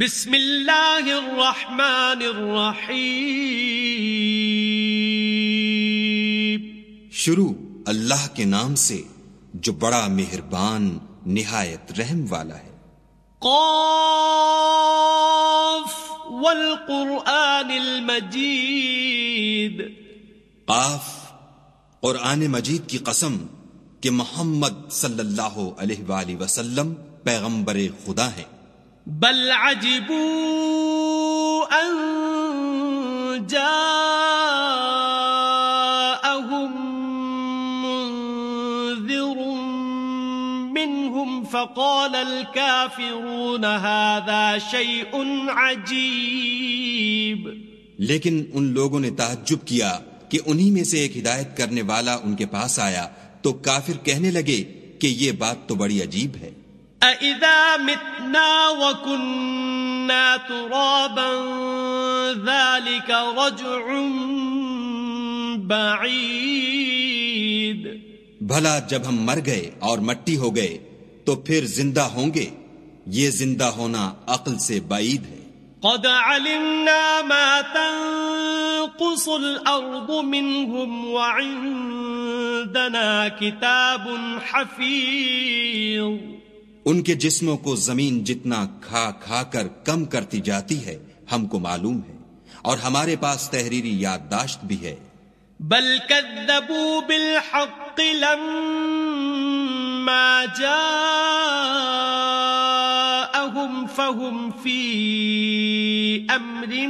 بسم اللہ الرحمن الرحیم۔ شروع اللہ کے نام سے جو بڑا مہربان نہایت رحم والا ہے۔ قاف والقرآن المجید۔ قاف قرآن مجید کی قسم کہ محمد صلی اللہ علیہ وآلہ وسلم پیغمبر خدا ہیں۔ بل عجبوا ان جاءهم منذر منهم فقال الكافرون هذا شيء عجيب. لیکن ان لوگوں نے تعجب کیا کہ انہی میں سے ایک ہدایت کرنے والا ان کے پاس آیا تو کافر کہنے لگے کہ یہ بات تو بڑی عجیب ہے۔ أَإِذَا مِتْنَا وَكُنَّا تُرَابًا ذَلِكَ رَجْعٌ بَعِيدٌ بھلا جب ہم مر گئے اور مٹی ہو گئے تو پھر زندہ ہوں گے یہ زندہ ہونا عقل سے بعید ہے۔ قد علمنا ما تنقص الأرض منهم وعندنا كتاب حفيظ ان کے جسموں کو زمین جتنا کھا کھا کر کم کرتی جاتی ہے ہم کو معلوم ہے۔ اور ہمارے پاس تحریری یادداشت بھی ہے۔ بل كذبوا بالحق لما جاءهم فهم في امر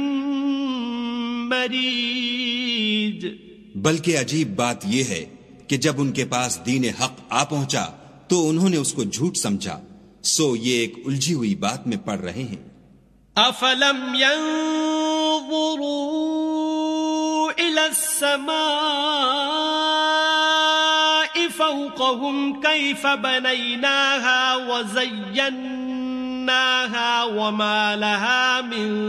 مريج بلکہ عجیب بات یہ ہے کہ جب ان کے پاس دین حق آ پہنچا تو انہوں نے اس کو جھوٹ سمجھا۔ سو یہ ایک الجھی ہوئی بات میں پڑھ رہے ہیں۔ افلم ينظروا الى السماء فوقهم كيف بنيناها وزيناها وما لها من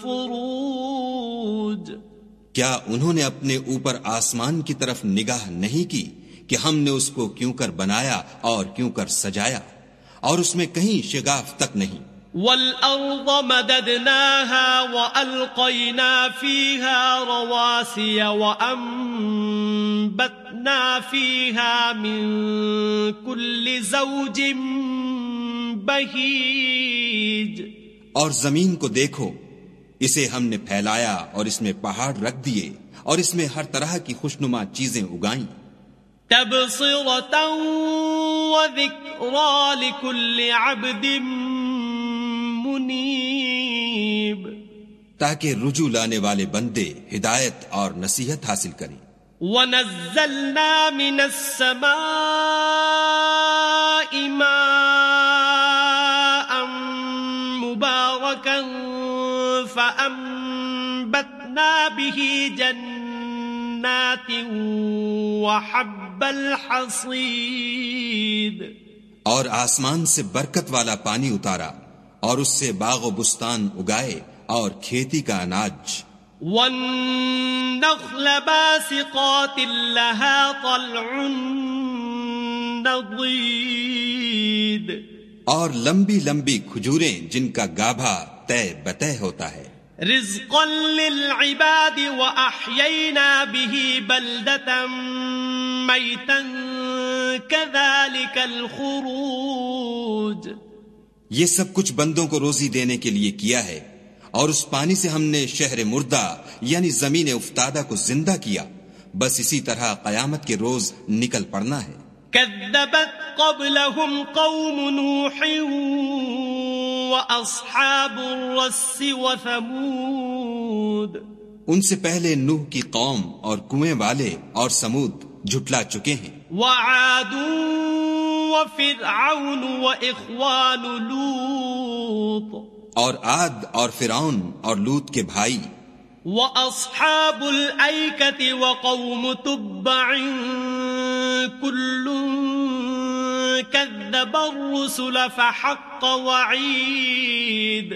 فروج۔ کیا انہوں نے اپنے اوپر آسمان کی طرف نگاہ نہیں کی؟ کہ ہم نے اس کو کیوں کر بنایا اور کیوں کر سجایا اور اس میں کہیں شگاف تک نہیں۔ والأرض مددناها وألقينا فيها رواسي وأنبتنا فيها من كل زوج بهيج۔ اور زمین کو دیکھو اسے ہم نے پھیلایا اور اس میں پہاڑ رکھ دیے اور اس میں ہر طرح کی خوشنما چیزیں اگائیں۔ تبصرة وذكرى لكل عبد منيب. تاکہ رجوع لانے والے بندے ہدایت اور نصیحت حاصل کریں۔ ونزلنا من السماء ماء مباركا فأنبتنا به جنات وحب الحصيد. اور آسمان سے برکت والا پانی اتارا اور اس سے باغ و بستان اگائے اور کھیتی کا اناج۔ والنخل باسقات لها طلع نضيد. اور لمبی لمبی کھجوریں جن کا گابھا طے بتہ ہوتا ہے۔ رزقا للعباد وأحيينا به بلدة ميتا كذلك الخروج۔ یہ سب کچھ بندوں کو روزی دینے کے لیے کیا ہے، اور اس پانی سے ہم نے شہر مردہ یعنی زمین افتادہ کو زندہ کیا۔ بس اسی طرح قیامت کے روز نکل پڑنا ہے۔ كذبت قبلهم قوم نوح وأصحاب الرس وثمود. ان سے پہلے نوح کی قوم اور کنویں والے اور سمود جھٹلا چکے ہیں۔ وعاد وفرعون وإخوان لوط. اور عاد اور فرعون اور لوت کے بھائی وأصحاب الأيكة وقوم تبع كل كذب الرسل فحق وعيد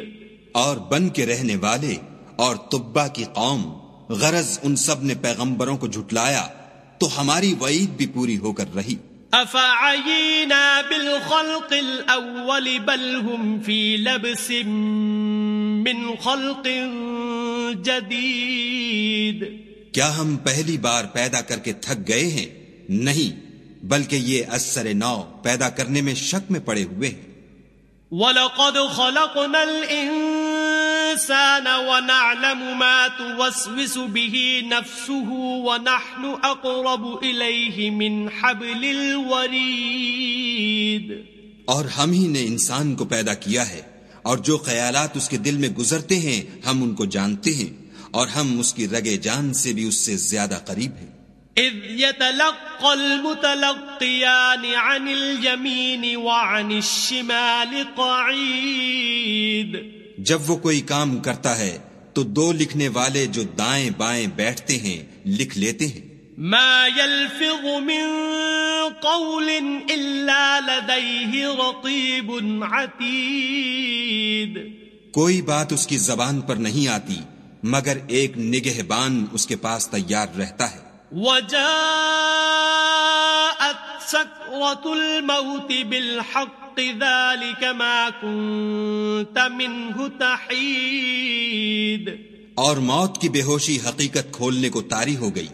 اور بن کے رہنے والے اور تبا کی قوم غرض ان سب نے پیغمبروں کو جھٹلایا تو ہماری وعید بھی پوری ہو کر رہی۔ أفعينا بالخلق الأول بل هم في لبس من خلق جديد کیا ہم پہلی بار پیدا کر کے تھک گئے ہیں؟ نہیں بلکہ یہ اثر نو پیدا کرنے میں شک میں پڑے ہوئے ہیں۔ وَلَقَدْ خَلَقْنَا الْإِنسَانَ وَنَعْلَمُ مَا تُوَسْوِسُ بِهِ نَفْسُهُ وَنَحْنُ أَقْرَبُ إِلَيْهِ مِنْ حَبْلِ الْوَرِيدِ۔ اور ہم ہی نے انسان کو پیدا کیا ہے۔ اور جو خیالات اس کے دل میں گزرتے ہیں ہم ان کو جانتے ہیں اور ہم اس کی رگے جان سے بھی اس سے زیادہ قریب ہیں۔ اذ يتلقى المتلقيان عن اليمين وعن الشمال قعيد۔ جب وہ کوئی کام کرتا ہے تو دو لکھنے والے جو دائیں بائیں بیٹھتے ہیں لکھ لیتے ہیں۔ ما يلفظ من قول إلا لديه رقيب عتيد کوئی بات اس کی زبان پر نہیں آتی مگر ایک نگہبان اس کے پاس تیار رہتا ہے۔ وجاءت سكرة الموت بالحق ذلك ما كنت منه تحيد اور موت کی بے ہوشی حقیقت کھولنے کو تاری ہو گئی۔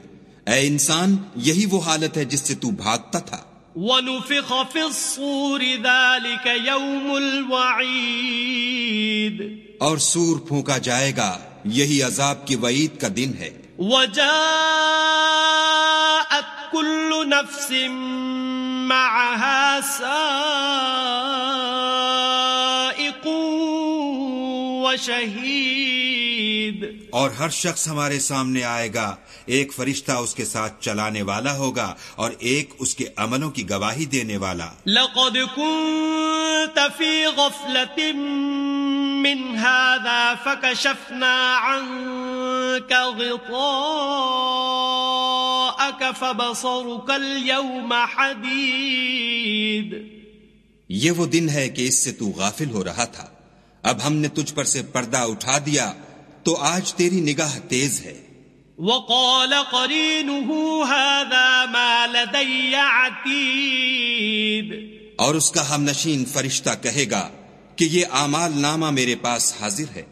اے انسان یہی وہ حالت ہے جس سے تو بھاگتا تھا۔ ونفخ في الصور ذلك يوم الوعيد۔ اور سور پھونکا جائے گا یہی عذاب کی وعید کا دن ہے۔ وجاءت كل نفس معها سائق وشهيد۔ اور ہر شخص ہمارے سامنے آئے گا۔ ایک فرشتہ اس کے ساتھ چلانے والا ہوگا اور ایک اس کے عملوں کی گواہی دینے والا۔ لقد كنت في غفلة من هذا فكشفنا عنك غطاءك فبصرك اليوم حديد۔ یہ وہ دن ہے کہ اس سے تو غافل ہو رہا تھا۔ اب ہم نے تجھ پر سے پردہ اٹھا دیا۔ تو آج تیری نگاہ تیز ہے۔ وقال قرينه هذا ما لدي عتيد۔ اور اس کا ہم نشین فرشتہ کہے گا کہ یہ اعمال نامہ میرے پاس حاضر ہے۔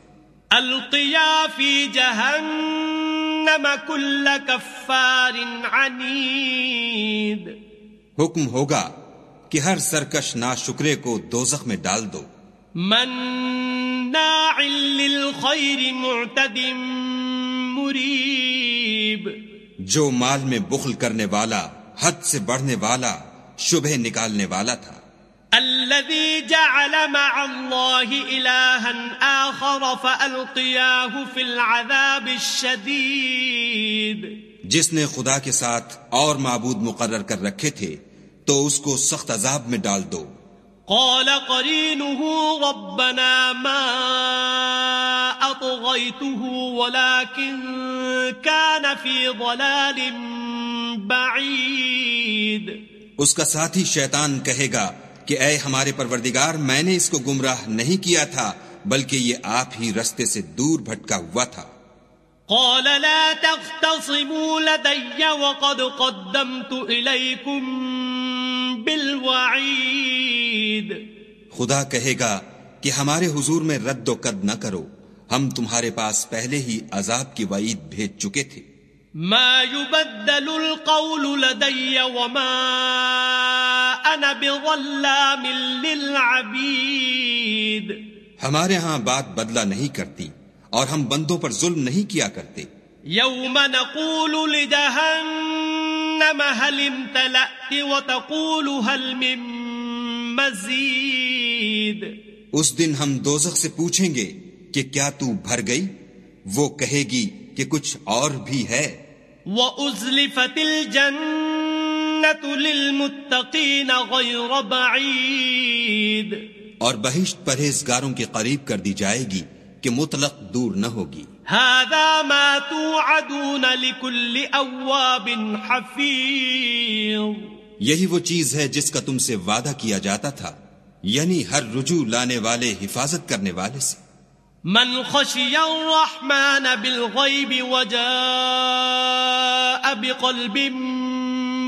القيا في جهنم كل كفار عنيد۔ حکم ہوگا کہ ہر سرکش نا شکرے کو دوزخ میں ڈال دو۔ مناع للخير معتد مريب. جو مال میں بخل کرنے والا حد سے بڑھنے والا شبہ نکالنے والا تھا۔ الذي جعل مع الله إلها آخر فألقياه في العذاب الشديد. جس نے خدا کے ساتھ اور معبود مقرر کر رکھے تھے تو اس کو سخت عذاب میں ڈال دو۔ قال قرينه ربنا ما أطغيته ولكن كان في ضلال بعيد. اس کا ساتھی شیطان کہے گا کہ اے ہمارے پروردگار میں نے اس کو گمراہ نہیں کیا تھا بلکہ یہ آپ ہی رستے سے دور بھٹکا ہوا تھا۔ قال لا تختصموا لدي وقد قدمت إليكم بالوعيد خدا کہے گا کہ ہمارے حضور میں رد و قد نہ کرو ہم تمہارے پاس پہلے ہی عذاب کی وعید بھیج چکے تھے۔ ما يبدل القول لدي وما أنا بظلام للعبيد. ہمارے ہاں بات بدلہ نہیں کرتی اور ہم بندوں پر ظلم نہیں کیا کرتے۔ يوم نقول لجهنم هل امتلأت وتقول هل من مزيد؟ اس دن ہم دوزخ سے پوچھیں گے کہ کیا تو بھر گئی؟ وہ کہے گی کہ کچھ اور بھی ہے۔ وأزلفت الجنة للمتقين غير بعيد۔ اور بہشت پرہیزگاروں کے قریب کر دی جائے گی کہ مطلق دور نہ ہوگی۔ هذا ما توعدون لكل أواب حفيظ. یہی وہ چیز ہے جس کا تم سے وعدہ کیا جاتا تھا یعنی ہر رجوع لانے والے حفاظت کرنے والے سے۔ من خشي الرحمن بالغيب وجاء بقلب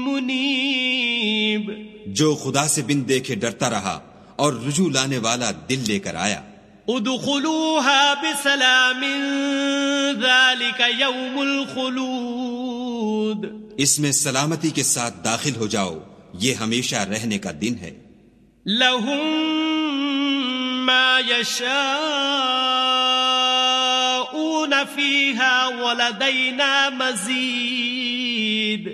منيب جو خدا سے بن دیکھے ڈرتا رہا اور رجوع لانے والا دل لے کر آیا۔ ادخلوها بسلام ذلك يوم الخلود. اس میں سلامتی کے ساتھ داخل ہو جاؤ یہ ہمیشہ رہنے کا دن ہے۔ لهم ما يشاءون فيها ولدينا مزيد.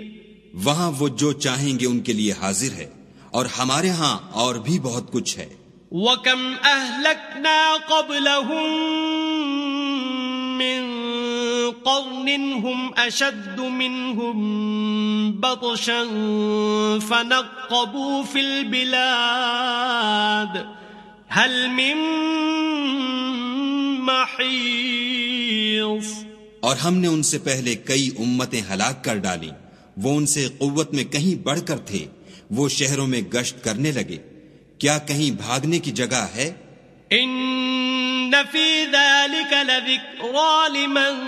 وہاں وہ جو چاہیں گے ان کے لیے حاضر ہے اور ہمارے ہاں اور بھی بہت کچھ ہے۔ وَكَمْ أَهْلَكْنَا قَبْلَهُمْ مِنْ قَرْنٍ هُمْ أَشَدُّ مِنْهُمْ بَطْشًا فَنَقَّبُوا فِي الْبِلَادِ هَلْ مِنْ مَحِيصٍ اور ہم نے ان سے پہلے کئی امتیں ہلاک کر ڈالی وہ ان سے قوت میں کہیں بڑھ کر تھے وہ شہروں میں گشت کرنے لگے کیا کہیں بھاگنے کی جگہ ہے؟ ان فی ذلك لذکرى لمن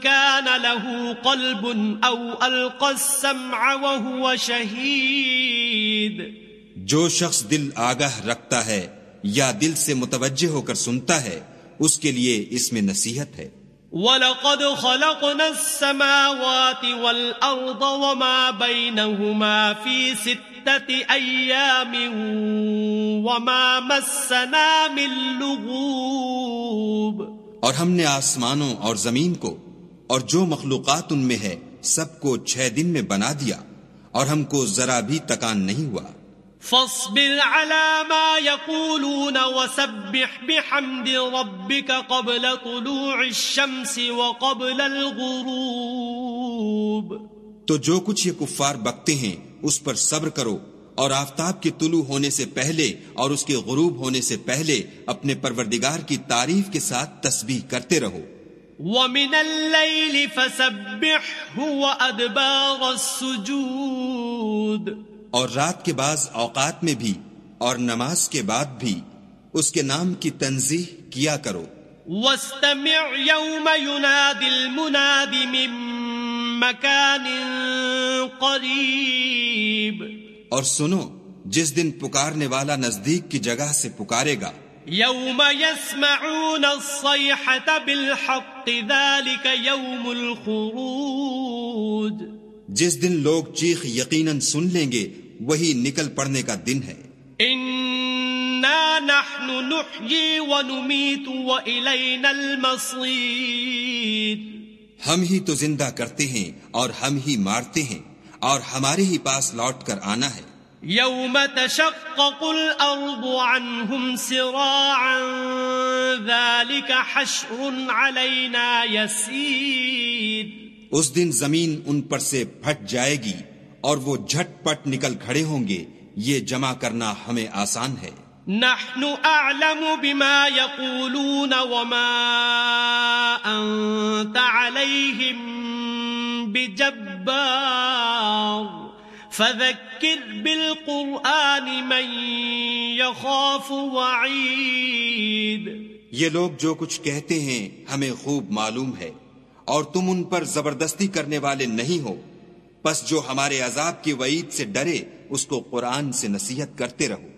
كان له قلب او القى السمع وهو شہید جو شخص دل آگاہ رکھتا ہے یا دل سے متوجہ ہو کر سنتا ہے اس کے لیے اس میں نصیحت ہے۔ وَلَقَدْ خَلَقْنَا السَّمَاوَاتِ وَالْأَرْضَ وَمَا بَيْنَهُمَا فِي سِتَّةِ أَيَّامٍ وَمَا مَسَّنَا مِن لُغُوبٍ. اور ہم نے آسمانوں اور زمین کو اور جو مخلوقات ان میں ہے سب کو چھ دن میں بنا دیا اور ہم کو ذرا بھی تکان نہیں ہوا۔ فاصبر على ما يقولون وسبح بحمد ربك قبل طلوع الشمس وقبل الغروب. تو جو کچھ یہ کفار بکتے ہیں اس پر صبر کرو اور آفتاب کے طلوع ہونے سے پہلے اور اس کے غروب ہونے سے پہلے اپنے پروردگار کی تعریف کے ساتھ تسبیح کرتے رہو۔ وَمِنَ اللَّيْلِ فَسَبِّحْهُ وَأَدْبَارَ السُّجُودِ اور رات کے بعض اوقات میں بھی اور نماز کے بعد بھی اس کے نام کی تنظیح کیا کرو۔ واستمع يوم ينادي المناد من مكان قريب اور سنو جس دن پکارنے والا نزدیک کی جگہ سے پکارے گا۔ يوم يسمعون الصيحة بالحق ذلك يوم الخروج۔ جس دن لوگ چیخ یقیناً سن لیں گے وہی نکل پڑنے کا دن ہے۔ نحن نحيي ونميت وإلينا المصير۔ ہم ہی تو زندہ کرتے ہیں اور ہم ہی مارتے ہیں اور ہمارے ہی پاس لوٹ کر آنا ہے۔ يوم تشقق الأرض عنهم سراعا ذلك حشر علينا يسير اس دن زمین ان پر سے پھٹ جائے گی اور وہ جھٹ پٹ نکل کھڑے ہوں گے۔ یہ جمع کرنا ہمیں آسان ہے۔ نحن اعلم بما يقولون وما انت عليهم بجبار. فذكر بالقرآن من يخاف وعيد. یہ لوگ جو کچھ کہتے ہیں ہمیں خوب معلوم ہے اور تم ان پر زبردستی کرنے والے نہیں ہو بس جو ہمارے عذاب کی وعید سے ڈرے، اس کو قرآن سے نصیحت کرتے رہو۔